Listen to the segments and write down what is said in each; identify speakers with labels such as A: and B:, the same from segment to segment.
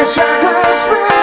A: Wish I could spend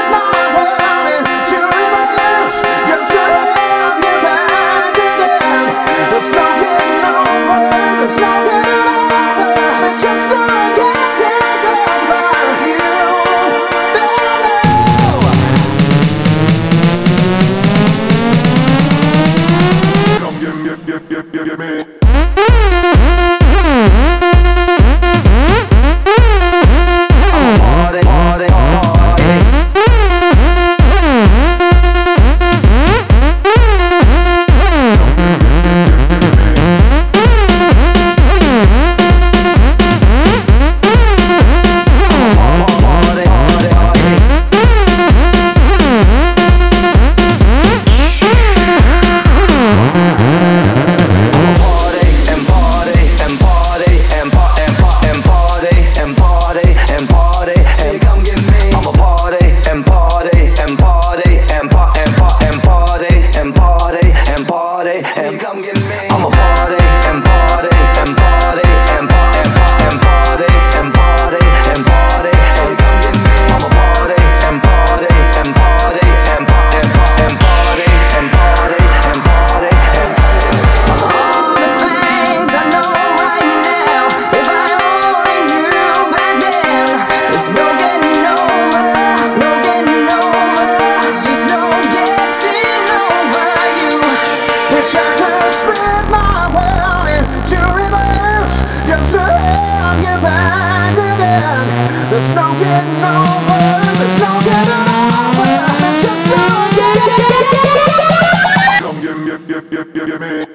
A: give me.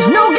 B: There's no